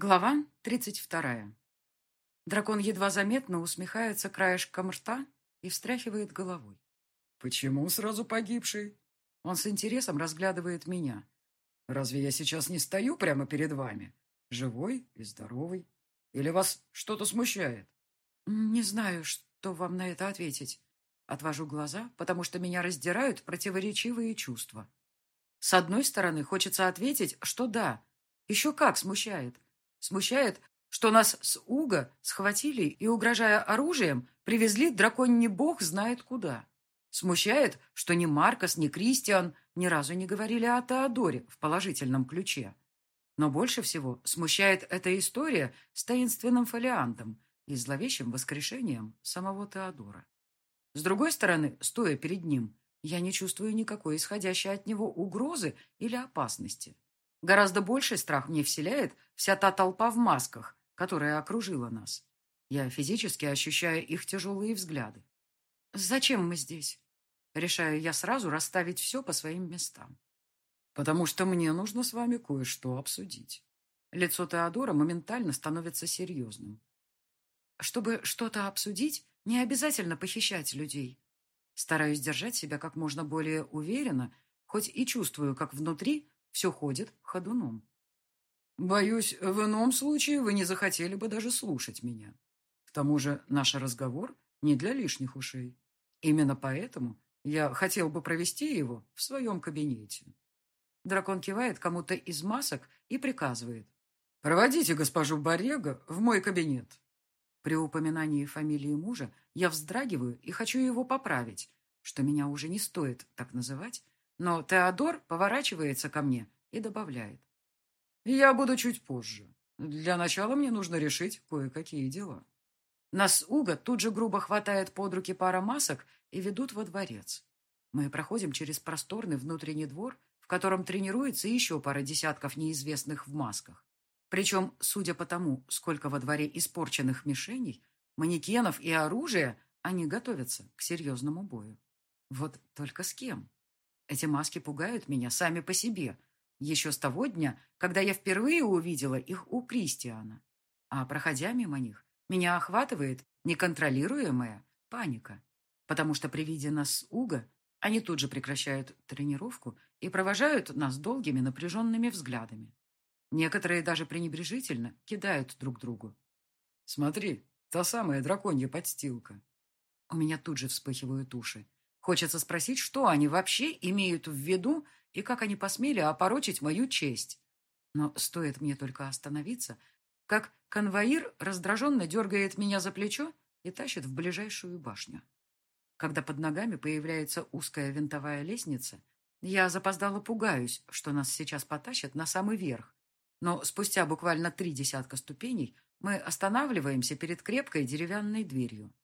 Глава 32. Дракон едва заметно усмехается краешком рта и встряхивает головой. «Почему сразу погибший?» Он с интересом разглядывает меня. «Разве я сейчас не стою прямо перед вами? Живой и здоровый? Или вас что-то смущает?» «Не знаю, что вам на это ответить». Отвожу глаза, потому что меня раздирают противоречивые чувства. С одной стороны, хочется ответить, что да, еще как смущает. Смущает, что нас с Уга схватили и, угрожая оружием, привезли драконий бог знает куда. Смущает, что ни Маркос, ни Кристиан ни разу не говорили о Теодоре в положительном ключе. Но больше всего смущает эта история с таинственным фолиантом и зловещим воскрешением самого Теодора. С другой стороны, стоя перед ним, я не чувствую никакой исходящей от него угрозы или опасности. Гораздо больший страх мне вселяет вся та толпа в масках, которая окружила нас. Я физически ощущаю их тяжелые взгляды. «Зачем мы здесь?» Решаю я сразу расставить все по своим местам. «Потому что мне нужно с вами кое-что обсудить». Лицо Теодора моментально становится серьезным. Чтобы что-то обсудить, не обязательно похищать людей. Стараюсь держать себя как можно более уверенно, хоть и чувствую, как внутри все ходит ходуном. Боюсь, в ином случае вы не захотели бы даже слушать меня. К тому же наш разговор не для лишних ушей. Именно поэтому я хотел бы провести его в своем кабинете. Дракон кивает кому-то из масок и приказывает. «Проводите госпожу Борега в мой кабинет». При упоминании фамилии мужа я вздрагиваю и хочу его поправить, что меня уже не стоит так называть, но Теодор поворачивается ко мне и добавляет. «Я буду чуть позже. Для начала мне нужно решить кое-какие дела». Нас Уга тут же грубо хватает под руки пара масок и ведут во дворец. Мы проходим через просторный внутренний двор, в котором тренируется еще пара десятков неизвестных в масках. Причем, судя по тому, сколько во дворе испорченных мишеней, манекенов и оружия, они готовятся к серьезному бою. Вот только с кем? Эти маски пугают меня сами по себе. Еще с того дня, когда я впервые увидела их у Кристиана. А проходя мимо них, меня охватывает неконтролируемая паника. Потому что при виде нас Уга, они тут же прекращают тренировку и провожают нас долгими напряженными взглядами. Некоторые даже пренебрежительно кидают друг другу. «Смотри, та самая драконья подстилка». У меня тут же вспыхивают уши. Хочется спросить, что они вообще имеют в виду и как они посмели опорочить мою честь. Но стоит мне только остановиться, как конвоир раздраженно дергает меня за плечо и тащит в ближайшую башню. Когда под ногами появляется узкая винтовая лестница, я запоздало пугаюсь, что нас сейчас потащат на самый верх. Но спустя буквально три десятка ступеней мы останавливаемся перед крепкой деревянной дверью.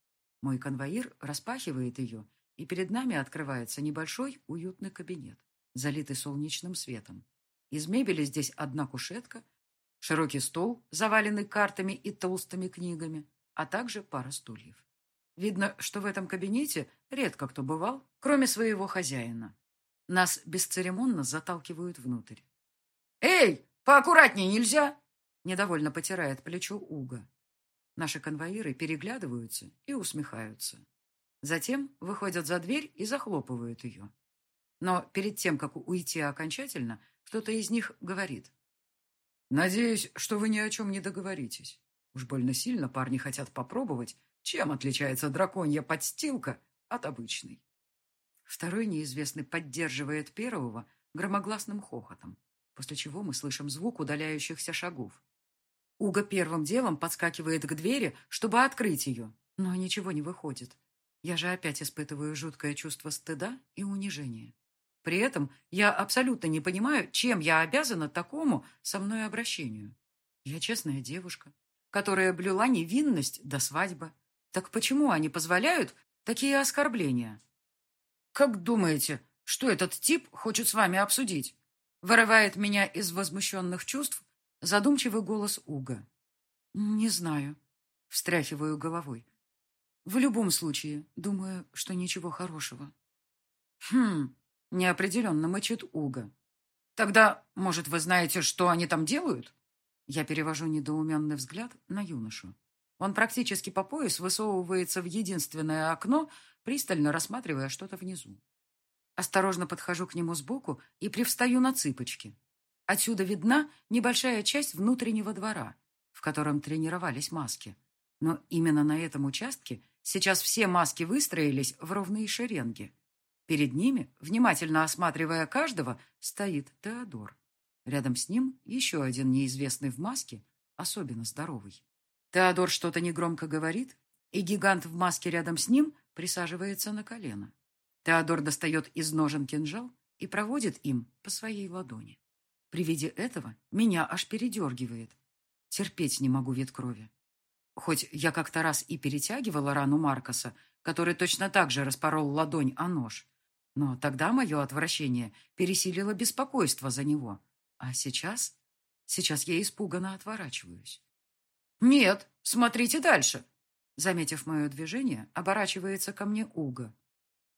Мой конвоир распахивает ее и перед нами открывается небольшой уютный кабинет, залитый солнечным светом. Из мебели здесь одна кушетка, широкий стол, заваленный картами и толстыми книгами, а также пара стульев. Видно, что в этом кабинете редко кто бывал, кроме своего хозяина. Нас бесцеремонно заталкивают внутрь. «Эй, поаккуратнее нельзя!» Недовольно потирает плечо Уга. Наши конвоиры переглядываются и усмехаются. Затем выходят за дверь и захлопывают ее. Но перед тем, как уйти окончательно, кто-то из них говорит. «Надеюсь, что вы ни о чем не договоритесь. Уж больно сильно парни хотят попробовать, чем отличается драконья подстилка от обычной». Второй неизвестный поддерживает первого громогласным хохотом, после чего мы слышим звук удаляющихся шагов. Уга первым делом подскакивает к двери, чтобы открыть ее, но ничего не выходит. Я же опять испытываю жуткое чувство стыда и унижения. При этом я абсолютно не понимаю, чем я обязана такому со мной обращению. Я честная девушка, которая блюла невинность до свадьбы. Так почему они позволяют такие оскорбления? «Как думаете, что этот тип хочет с вами обсудить?» Вырывает меня из возмущенных чувств задумчивый голос Уга. «Не знаю», — встряхиваю головой. В любом случае, думаю, что ничего хорошего. Хм, неопределенно мычит Уга. Тогда, может, вы знаете, что они там делают? Я перевожу недоуменный взгляд на юношу. Он практически по пояс высовывается в единственное окно, пристально рассматривая что-то внизу. Осторожно подхожу к нему сбоку и привстаю на цыпочки. Отсюда видна небольшая часть внутреннего двора, в котором тренировались маски. Но именно на этом участке сейчас все маски выстроились в ровные шеренги. Перед ними, внимательно осматривая каждого, стоит Теодор. Рядом с ним еще один неизвестный в маске, особенно здоровый. Теодор что-то негромко говорит, и гигант в маске рядом с ним присаживается на колено. Теодор достает из ножен кинжал и проводит им по своей ладони. При виде этого меня аж передергивает. Терпеть не могу вид крови. Хоть я как-то раз и перетягивала рану Маркоса, который точно так же распорол ладонь о нож. Но тогда мое отвращение пересилило беспокойство за него. А сейчас? Сейчас я испуганно отворачиваюсь. «Нет, смотрите дальше!» Заметив мое движение, оборачивается ко мне Уга.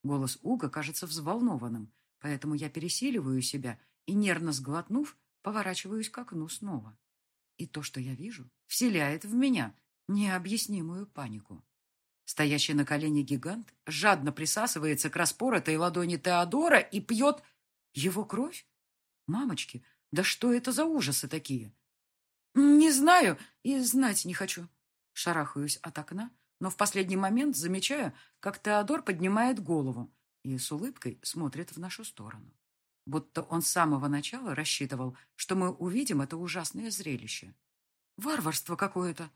Голос Уга кажется взволнованным, поэтому я пересиливаю себя и, нервно сглотнув, поворачиваюсь к окну снова. И то, что я вижу, вселяет в меня необъяснимую панику. Стоящий на колене гигант жадно присасывается к распоротой ладони Теодора и пьет его кровь? Мамочки, да что это за ужасы такие? Не знаю и знать не хочу. Шарахаюсь от окна, но в последний момент замечаю, как Теодор поднимает голову и с улыбкой смотрит в нашу сторону. Будто он с самого начала рассчитывал, что мы увидим это ужасное зрелище. Варварство какое-то.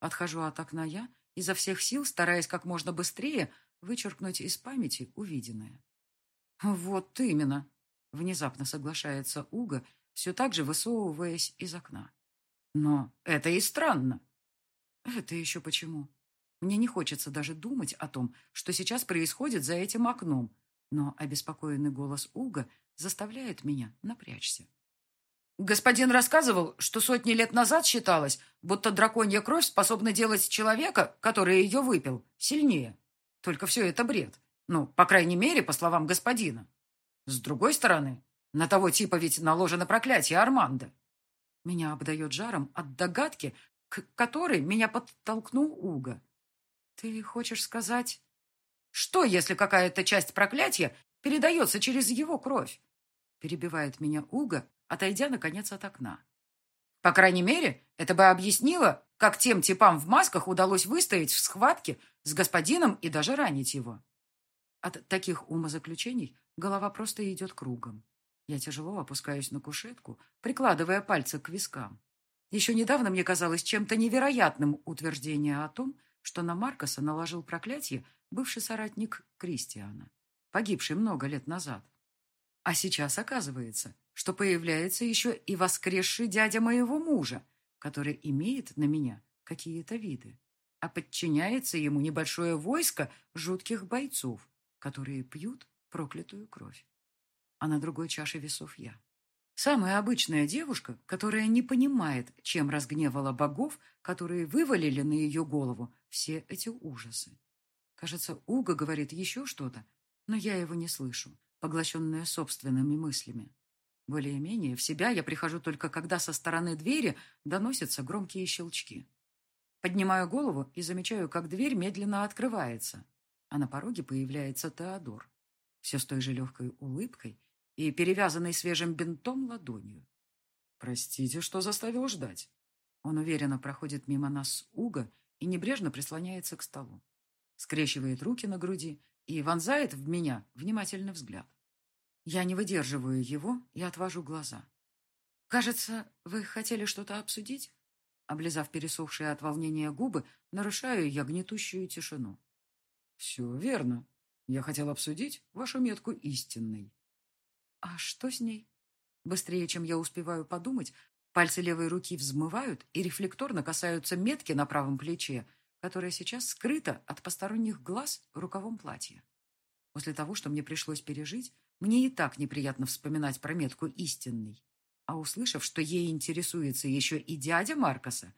Отхожу от окна я, изо всех сил стараясь как можно быстрее вычеркнуть из памяти увиденное. Вот именно. Внезапно соглашается Уга, все так же высовываясь из окна. Но это и странно. Это еще почему? Мне не хочется даже думать о том, что сейчас происходит за этим окном, но обеспокоенный голос Уга заставляет меня напрячься. Господин рассказывал, что сотни лет назад считалось, будто драконья кровь способна делать человека, который ее выпил, сильнее. Только все это бред. Ну, по крайней мере, по словам господина. С другой стороны, на того типа ведь наложено проклятие Армандо. Меня обдает жаром от догадки, к которой меня подтолкнул Уга. Ты хочешь сказать... Что, если какая-то часть проклятия передается через его кровь? Перебивает меня Уга, отойдя, наконец, от окна. По крайней мере, это бы объяснило, как тем типам в масках удалось выстоять в схватке с господином и даже ранить его. От таких умозаключений голова просто идет кругом. Я тяжело опускаюсь на кушетку, прикладывая пальцы к вискам. Еще недавно мне казалось чем-то невероятным утверждение о том, что на Маркоса наложил проклятие бывший соратник Кристиана, погибший много лет назад. А сейчас оказывается, что появляется еще и воскресший дядя моего мужа, который имеет на меня какие-то виды, а подчиняется ему небольшое войско жутких бойцов, которые пьют проклятую кровь. А на другой чаше весов я. Самая обычная девушка, которая не понимает, чем разгневала богов, которые вывалили на ее голову все эти ужасы. Кажется, Уга говорит еще что-то, но я его не слышу, поглощенная собственными мыслями. Более-менее в себя я прихожу только когда со стороны двери доносятся громкие щелчки. Поднимаю голову и замечаю, как дверь медленно открывается, а на пороге появляется Теодор. Все с той же легкой улыбкой и перевязанной свежим бинтом ладонью. «Простите, что заставил ждать». Он уверенно проходит мимо нас с Уга и небрежно прислоняется к столу. Скрещивает руки на груди и вонзает в меня внимательный взгляд. Я не выдерживаю его и отвожу глаза. «Кажется, вы хотели что-то обсудить?» Облизав пересохшие от волнения губы, нарушаю я гнетущую тишину. «Все верно. Я хотел обсудить вашу метку истинной». А что с ней? Быстрее, чем я успеваю подумать, пальцы левой руки взмывают и рефлекторно касаются метки на правом плече, которая сейчас скрыта от посторонних глаз рукавом платья. После того, что мне пришлось пережить, мне и так неприятно вспоминать про метку истинной. А услышав, что ей интересуется еще и дядя Маркоса,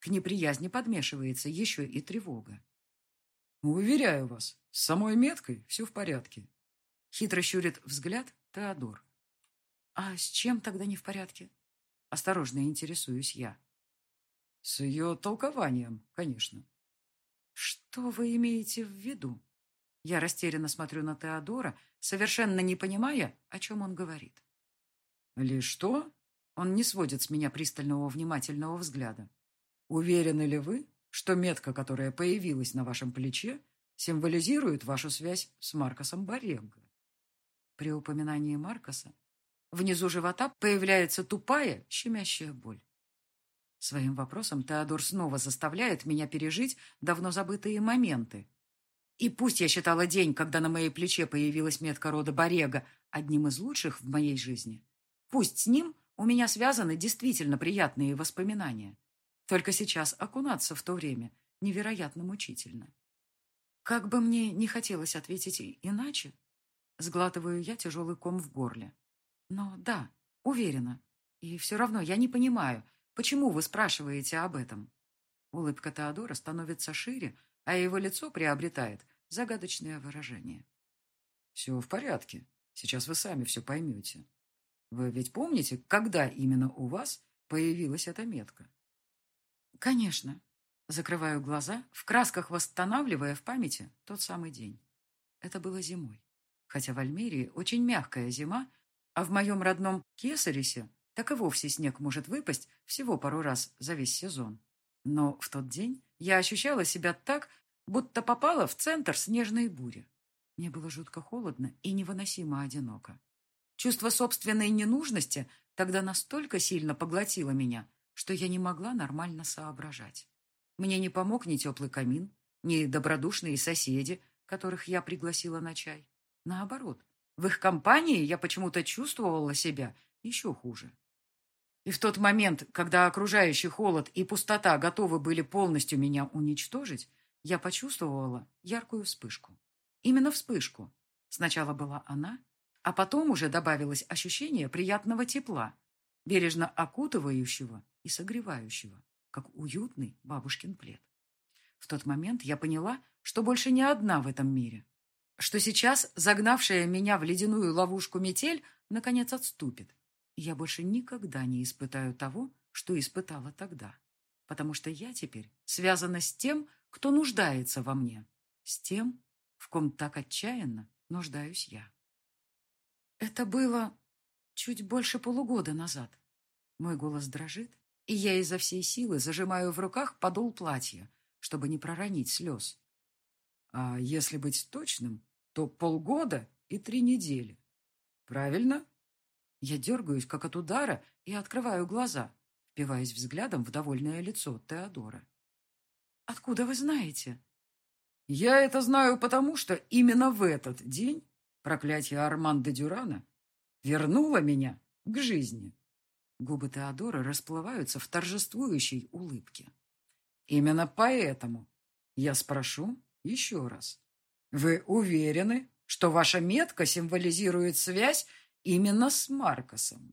к неприязни подмешивается еще и тревога. «Уверяю вас, с самой меткой все в порядке». Хитро щурит взгляд, Теодор. А с чем тогда не в порядке? Осторожно интересуюсь я. С ее толкованием, конечно. Что вы имеете в виду? Я растерянно смотрю на Теодора, совершенно не понимая, о чем он говорит. Лишь что? Он не сводит с меня пристального внимательного взгляда. Уверены ли вы, что метка, которая появилась на вашем плече, символизирует вашу связь с Маркосом Барегго? При упоминании Маркоса внизу живота появляется тупая, щемящая боль. Своим вопросом Теодор снова заставляет меня пережить давно забытые моменты. И пусть я считала день, когда на моей плече появилась метка рода Борега, одним из лучших в моей жизни, пусть с ним у меня связаны действительно приятные воспоминания. Только сейчас окунаться в то время невероятно мучительно. Как бы мне не хотелось ответить иначе, сглатываю я тяжелый ком в горле. Но да, уверена. И все равно я не понимаю, почему вы спрашиваете об этом. Улыбка Теодора становится шире, а его лицо приобретает загадочное выражение. Все в порядке. Сейчас вы сами все поймете. Вы ведь помните, когда именно у вас появилась эта метка? Конечно. Закрываю глаза, в красках восстанавливая в памяти тот самый день. Это было зимой. Хотя в Альмерии очень мягкая зима, а в моем родном Кесарисе так и вовсе снег может выпасть всего пару раз за весь сезон. Но в тот день я ощущала себя так, будто попала в центр снежной бури. Мне было жутко холодно и невыносимо одиноко. Чувство собственной ненужности тогда настолько сильно поглотило меня, что я не могла нормально соображать. Мне не помог ни теплый камин, ни добродушные соседи, которых я пригласила на чай. Наоборот, в их компании я почему-то чувствовала себя еще хуже. И в тот момент, когда окружающий холод и пустота готовы были полностью меня уничтожить, я почувствовала яркую вспышку. Именно вспышку. Сначала была она, а потом уже добавилось ощущение приятного тепла, бережно окутывающего и согревающего, как уютный бабушкин плед. В тот момент я поняла, что больше не одна в этом мире, что сейчас загнавшая меня в ледяную ловушку метель наконец отступит, я больше никогда не испытаю того, что испытала тогда. Потому что я теперь связана с тем, кто нуждается во мне. С тем, в ком так отчаянно нуждаюсь я. Это было чуть больше полугода назад. Мой голос дрожит, и я изо всей силы зажимаю в руках подол платья, чтобы не проронить слез. А если быть точным, то полгода и три недели. Правильно? Я дергаюсь, как от удара, и открываю глаза, впиваясь взглядом в довольное лицо Теодора. «Откуда вы знаете?» «Я это знаю потому, что именно в этот день проклятие Арманда Дюрана вернуло меня к жизни». Губы Теодора расплываются в торжествующей улыбке. «Именно поэтому я спрошу еще раз. Вы уверены, что ваша метка символизирует связь именно с Маркосом.